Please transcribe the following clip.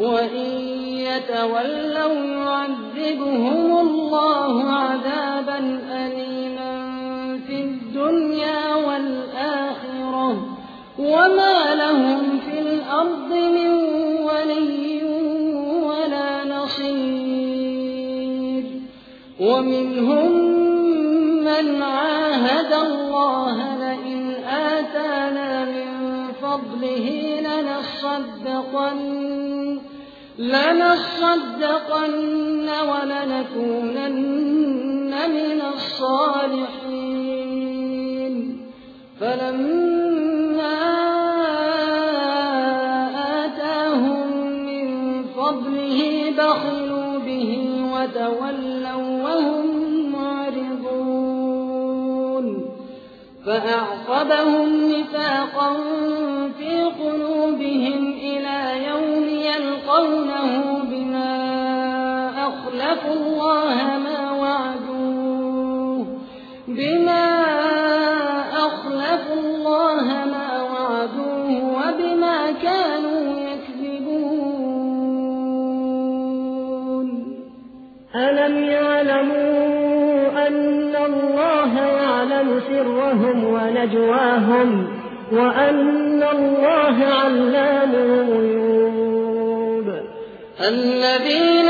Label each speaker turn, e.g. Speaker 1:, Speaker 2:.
Speaker 1: وإن يتولوا يعذبهم الله عذابا أليما في الدنيا والآخرة وما لهم في الأرض من ولي ولا نصير ومنهم من عاهد الله فضله لنصدقن لنصدقن ولنكونن من الصالحين. فلما آتاهم من فضله بخلوا به وتولوا وهم معرضون. فأعقبهم نفاقا أخلفوا الله ما وعدوه بما أخلفوا الله ما وعدوه وبما كانوا يكذبون.
Speaker 2: ألم يعلموا أن الله يعلم سرهم ونجواهم وأن الله علام الغيوب؟
Speaker 1: الذين